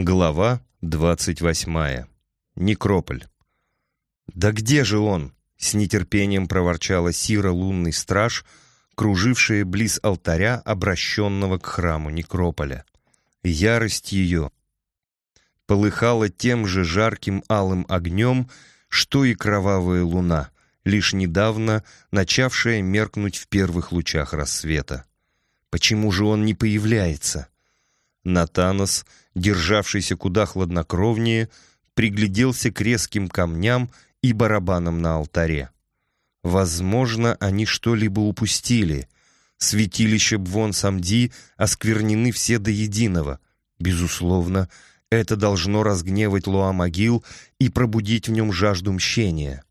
Глава двадцать восьмая. Некрополь. «Да где же он?» — с нетерпением проворчала Сира лунный страж, кружившая близ алтаря, обращенного к храму Некрополя. Ярость ее полыхала тем же жарким алым огнем, что и кровавая луна, лишь недавно начавшая меркнуть в первых лучах рассвета. Почему же он не появляется? Натанос, державшийся куда хладнокровнее, пригляделся к резким камням и барабанам на алтаре. Возможно, они что-либо упустили. Святилища Бвон-Самди осквернены все до единого. Безусловно, это должно разгневать Луа-Могил и пробудить в нем жажду мщения.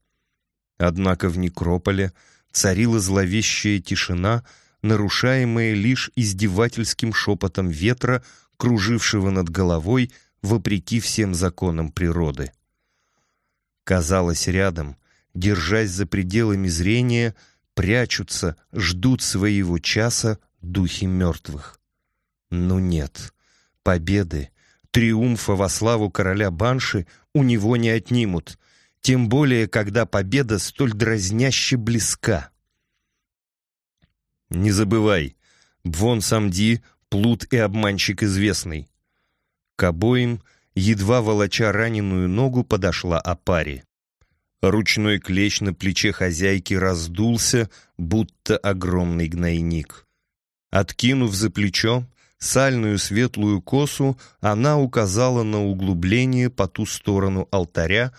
Однако в некрополе царила зловещая тишина, нарушаемая лишь издевательским шепотом ветра, кружившего над головой, вопреки всем законам природы. Казалось, рядом, держась за пределами зрения, прячутся, ждут своего часа духи мертвых. Ну нет, победы, триумфа во славу короля Банши у него не отнимут, тем более, когда победа столь дразняще близка. Не забывай, Бвон Самди — плут и обманщик известный. К обоим, едва волоча раненую ногу, подошла Апари. Ручной клещ на плече хозяйки раздулся, будто огромный гнойник. Откинув за плечо, сальную светлую косу, она указала на углубление по ту сторону алтаря,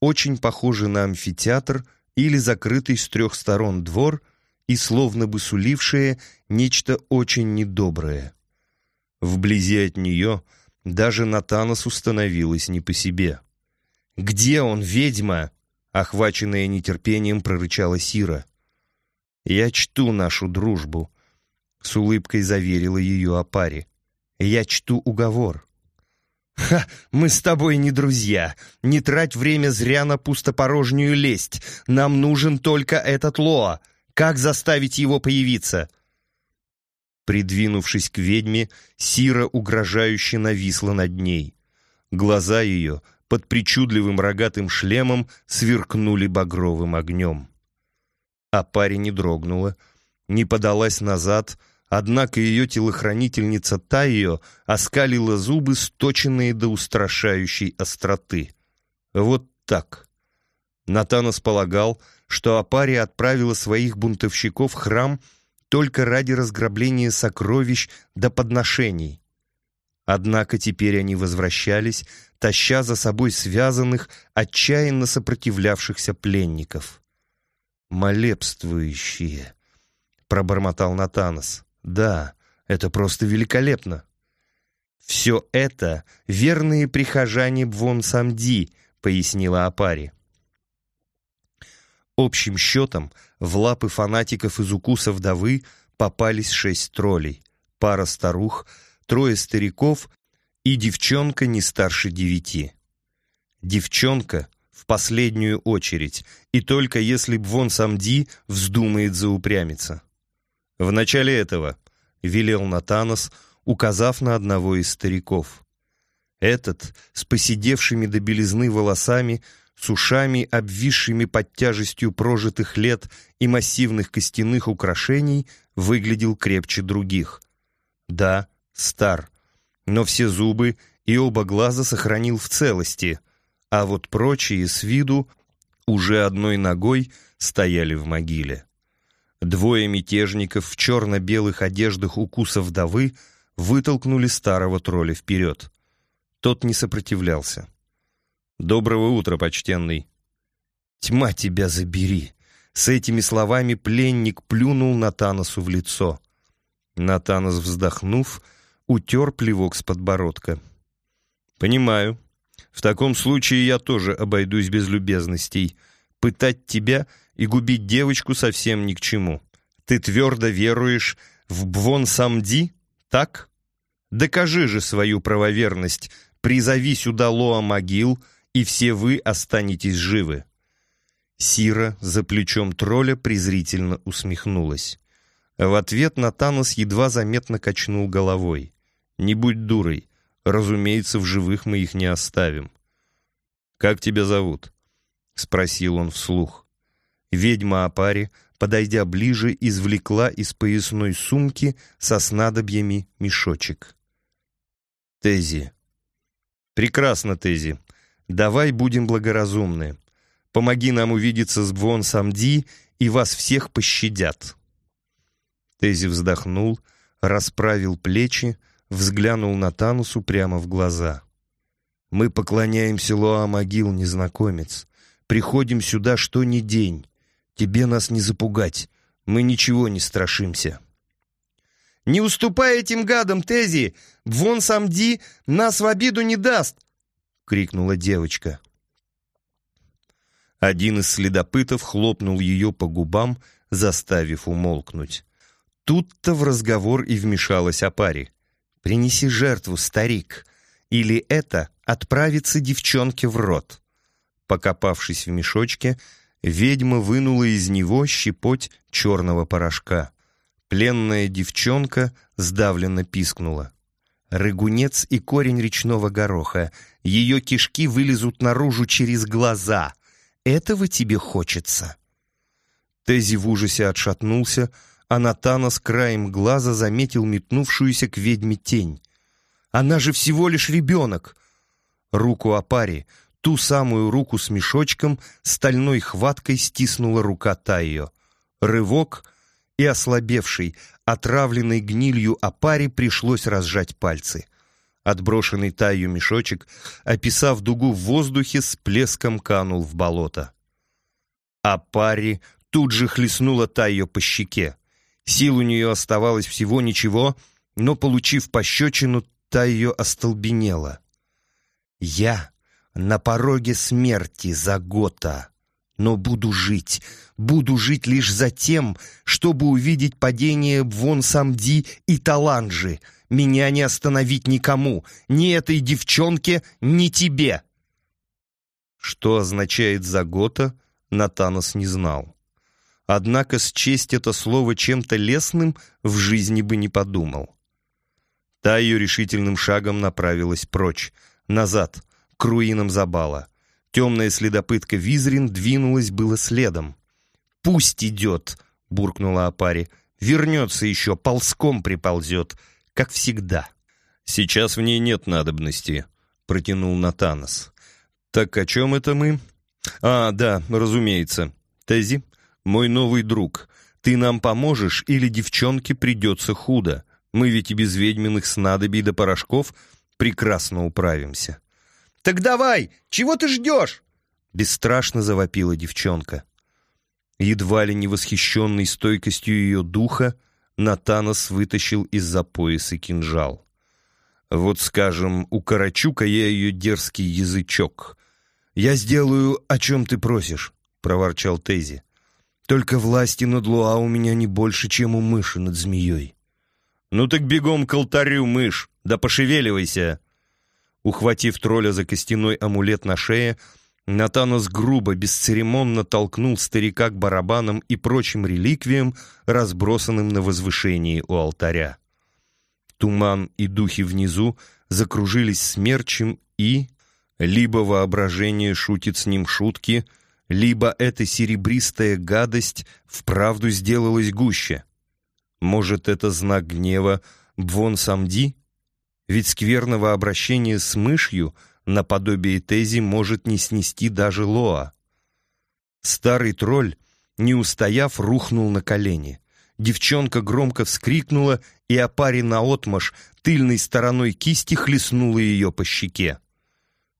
очень похожий на амфитеатр или закрытый с трех сторон двор и словно бы сулившее нечто очень недоброе. Вблизи от нее даже Натанос установилась не по себе. «Где он, ведьма?» — охваченная нетерпением прорычала Сира. «Я чту нашу дружбу», — с улыбкой заверила ее о паре. «Я чту уговор». «Ха, мы с тобой не друзья. Не трать время зря на пустопорожнюю лесть. Нам нужен только этот Лоа. Как заставить его появиться?» Придвинувшись к ведьме, Сира угрожающе нависла над ней. Глаза ее под причудливым рогатым шлемом сверкнули багровым огнем. А парень не дрогнула, не подалась назад, Однако ее телохранительница Тайо оскалила зубы, сточенные до устрашающей остроты. Вот так. Натанос полагал, что Апария отправила своих бунтовщиков в храм только ради разграбления сокровищ до подношений. Однако теперь они возвращались, таща за собой связанных, отчаянно сопротивлявшихся пленников. «Молебствующие», — пробормотал Натанос. Да, это просто великолепно. «Все это — верные прихожане Бвон Самди», — пояснила Апари. Общим счетом в лапы фанатиков из укуса вдовы попались шесть троллей, пара старух, трое стариков и девчонка не старше девяти. Девчонка в последнюю очередь, и только если Бвон Самди вздумает заупрямиться. В начале этого велел Натанос, указав на одного из стариков. Этот, с поседевшими до белизны волосами, с ушами, обвисшими под тяжестью прожитых лет и массивных костяных украшений, выглядел крепче других. Да, стар, но все зубы и оба глаза сохранил в целости, а вот прочие с виду уже одной ногой стояли в могиле. Двое мятежников в черно-белых одеждах укуса вдовы вытолкнули старого тролля вперед. Тот не сопротивлялся. «Доброго утра, почтенный!» «Тьма тебя забери!» С этими словами пленник плюнул Натаносу в лицо. Натанос, вздохнув, утер плевок с подбородка. «Понимаю. В таком случае я тоже обойдусь без любезностей. Пытать тебя и губить девочку совсем ни к чему. Ты твердо веруешь в Бвон Самди, так? Докажи же свою правоверность, призови сюда Лоа могил, и все вы останетесь живы». Сира за плечом тролля презрительно усмехнулась. В ответ Натанос едва заметно качнул головой. «Не будь дурой. Разумеется, в живых мы их не оставим. «Как тебя зовут?» — спросил он вслух. Ведьма о паре, подойдя ближе, извлекла из поясной сумки со снадобьями мешочек. Тези. «Прекрасно, Тези. Давай будем благоразумны. Помоги нам увидеться с Бвон Самди, и вас всех пощадят». Тези вздохнул, расправил плечи, взглянул на Танусу прямо в глаза. «Мы поклоняемся Лоа могил, незнакомец. Приходим сюда что ни день. Тебе нас не запугать. Мы ничего не страшимся». «Не уступай этим гадам, Тези! Вон Самди нас в обиду не даст!» — крикнула девочка. Один из следопытов хлопнул ее по губам, заставив умолкнуть. Тут-то в разговор и вмешалась Апари. «Принеси жертву, старик, или это отправится девчонке в рот». Покопавшись в мешочке, ведьма вынула из него щепоть черного порошка. Пленная девчонка сдавленно пискнула. Рыгунец и корень речного гороха. Ее кишки вылезут наружу через глаза. Этого тебе хочется?» Тези в ужасе отшатнулся, а Натана с краем глаза заметил метнувшуюся к ведьме тень. «Она же всего лишь ребенок!» Руку Апари, ту самую руку с мешочком, стальной хваткой стиснула рука Тайо. Рывок, и ослабевший, отравленный гнилью Апари пришлось разжать пальцы. Отброшенный Тайю мешочек, описав дугу в воздухе, с плеском канул в болото. Апари тут же хлестнула Тайо по щеке. Сил у нее оставалось всего ничего, но, получив пощечину, та ее остолбенела. «Я на пороге смерти, Загота, но буду жить, буду жить лишь за тем, чтобы увидеть падение Бвон Самди и Таланжи. Меня не остановить никому, ни этой девчонке, ни тебе». Что означает «Загота», Натанос не знал. Однако счесть это слово чем-то лесным в жизни бы не подумал. Та ее решительным шагом направилась прочь, назад, к руинам Забала. Темная следопытка Визрин двинулась было следом. «Пусть идет!» — буркнула Апари. «Вернется еще, ползком приползет, как всегда». «Сейчас в ней нет надобности», — протянул Натанос. «Так о чем это мы?» «А, да, разумеется. Тези, мой новый друг, ты нам поможешь или девчонке придется худо? Мы ведь и без ведьминых снадобий до порошков прекрасно управимся». «Так давай! Чего ты ждешь?» Бесстрашно завопила девчонка. Едва ли не восхищенный стойкостью ее духа, Натанос вытащил из-за пояса кинжал. Вот, скажем, укорочу-ка я ее дерзкий язычок. «Я сделаю, о чем ты просишь», — проворчал Тейзи. Только власти над Луа у меня не больше, чем у мыши над змеей. «Ну так бегом к алтарю, мышь, да пошевеливайся!» Ухватив тролля за костяной амулет на шее, Натанос грубо, бесцеремонно толкнул старика к барабанам и прочим реликвиям, разбросанным на возвышении у алтаря. Туман и духи внизу закружились смерчем и... Либо воображение шутит с ним шутки — либо эта серебристая гадость вправду сделалась гуще. Может, это знак гнева Бвон Самди? Ведь скверного обращения с мышью наподобие Тези может не снести даже Лоа. Старый тролль, не устояв, рухнул на колени. Девчонка громко вскрикнула, и опари наотмашь тыльной стороной кисти хлестнула ее по щеке.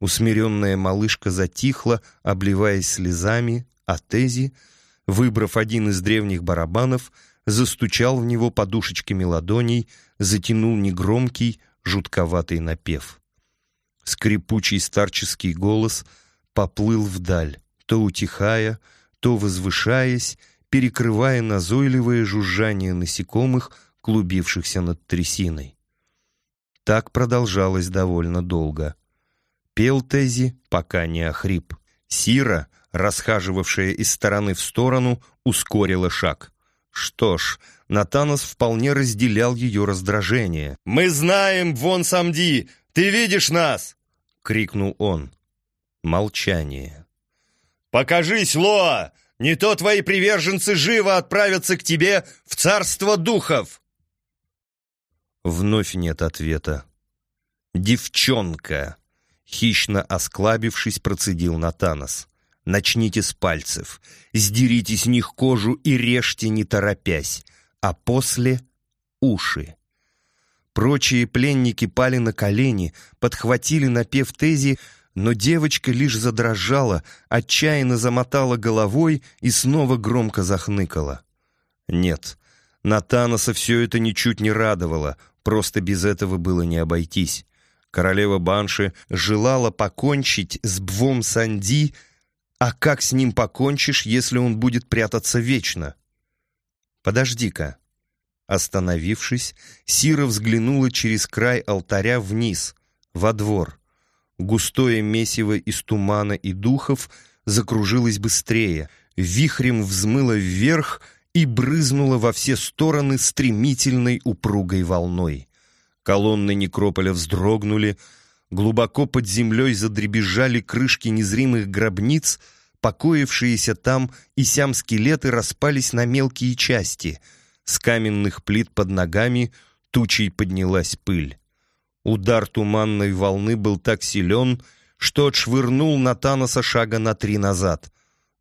Усмиренная малышка затихла, обливаясь слезами, а Тези, выбрав один из древних барабанов, застучал в него подушечками ладоней, затянул негромкий, жутковатый напев. Скрипучий старческий голос поплыл вдаль, то утихая, то возвышаясь, перекрывая назойливое жужжание насекомых, клубившихся над трясиной. Так продолжалось довольно долго. Пел Тези, пока не охрип. Сира, расхаживавшая из стороны в сторону, ускорила шаг. Что ж, Натанос вполне разделял ее раздражение. «Мы знаем, Вон Самди! Ты видишь нас?» — крикнул он. Молчание. «Покажись, Лоа! Не то твои приверженцы живо отправятся к тебе в царство духов!» Вновь нет ответа. «Девчонка!» Хищно осклабившись, процедил Натанос. «Начните с пальцев, сдерите с них кожу и режьте, не торопясь, а после — уши». Прочие пленники пали на колени, подхватили напев Тези, но девочка лишь задрожала, отчаянно замотала головой и снова громко захныкала. Нет, Натаноса все это ничуть не радовало, просто без этого было не обойтись. Королева Банши желала покончить с Бвом Санди, а как с ним покончишь, если он будет прятаться вечно? Подожди-ка. Остановившись, Сира взглянула через край алтаря вниз, во двор. Густое месиво из тумана и духов закружилось быстрее, вихрем взмыло вверх и брызнуло во все стороны стремительной упругой волной. Колонны некрополя вздрогнули, глубоко под землей задребезжали крышки незримых гробниц, покоившиеся там и сям скелеты распались на мелкие части. С каменных плит под ногами тучей поднялась пыль. Удар туманной волны был так силен, что отшвырнул Натаноса шага на три назад.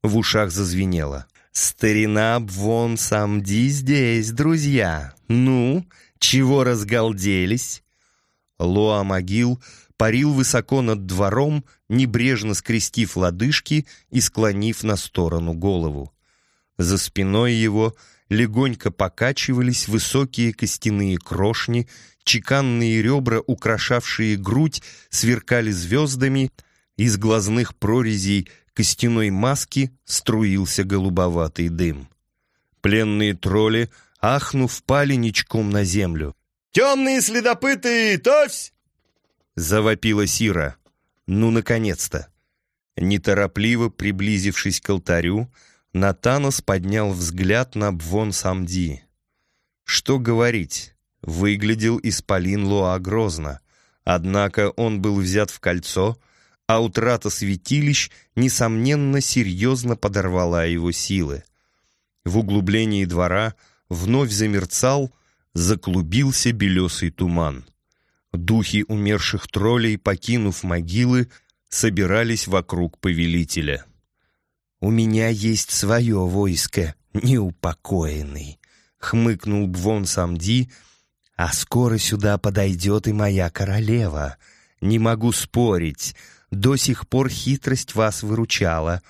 В ушах зазвенело. «Старина Бвон Самди здесь, друзья! Ну, чего разгалделись?» Лоа могил парил высоко над двором, небрежно скрестив лодыжки и склонив на сторону голову. За спиной его легонько покачивались высокие костяные крошни, чеканные ребра, украшавшие грудь, сверкали звездами, из глазных прорезей костяной маски струился голубоватый дым. Пленные тролли — ахнув, пали ничком на землю. «Темные следопыты, товсь!» Завопила Сира. «Ну, наконец-то!» Неторопливо приблизившись к алтарю, Натанос поднял взгляд на Бвон Самди. Что говорить, выглядел исполин Луа грозно, однако он был взят в кольцо, а утрата святилищ, несомненно, серьезно подорвала его силы. В углублении двора — вновь замерцал, заклубился белесый туман. Духи умерших троллей, покинув могилы, собирались вокруг повелителя. «У меня есть свое войско, неупокоенный», — хмыкнул Бвон Самди, «а скоро сюда подойдет и моя королева. Не могу спорить, до сих пор хитрость вас выручала,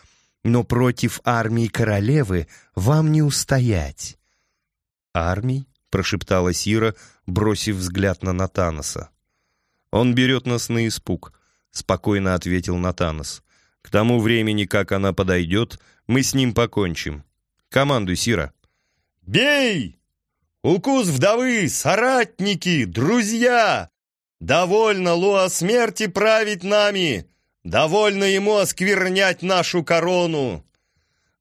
но против армии королевы вам не устоять армий?» — прошептала Сира, бросив взгляд на Натаноса. «Он берет нас на испуг», — спокойно ответил Натанос. «К тому времени, как она подойдет, мы с ним покончим. Командуй, Сира». «Бей! Укус вдовы, соратники, друзья! Довольно Луа смерти править нами! Довольно ему осквернять нашу корону!»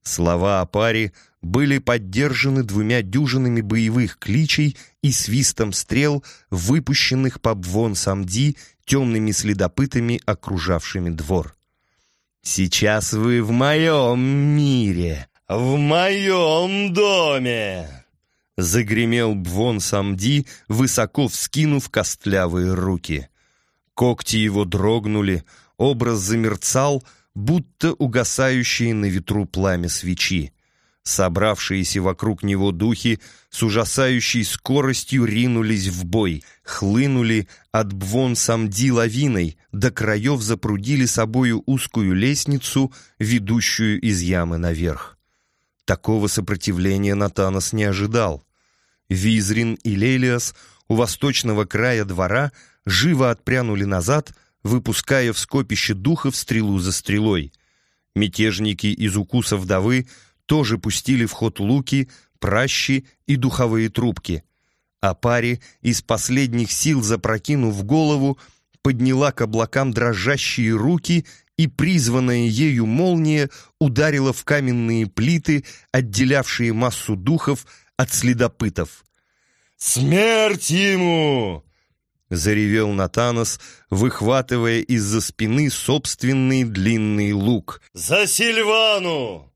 Слова о паре были поддержаны двумя дюжинами боевых кличей и свистом стрел, выпущенных по Бвон Самди темными следопытами, окружавшими двор. «Сейчас вы в моем мире, в моем доме!» Загремел Бвон Самди, высоко вскинув костлявые руки. Когти его дрогнули, образ замерцал, будто угасающие на ветру пламя свечи. Собравшиеся вокруг него духи с ужасающей скоростью ринулись в бой, хлынули от бвон самди лавиной, до краев запрудили собою узкую лестницу, ведущую из ямы наверх. Такого сопротивления Натанос не ожидал. Визрин и Лелиас у восточного края двора живо отпрянули назад, выпуская в скопище духов стрелу за стрелой. Мятежники из укуса вдовы тоже пустили в ход луки, пращи и духовые трубки. А паре, из последних сил запрокинув голову, подняла к облакам дрожащие руки и призванная ею молния ударила в каменные плиты, отделявшие массу духов от следопытов. «Смерть ему! — заревел Натанос, выхватывая из-за спины собственный длинный лук. «За Сильвану!»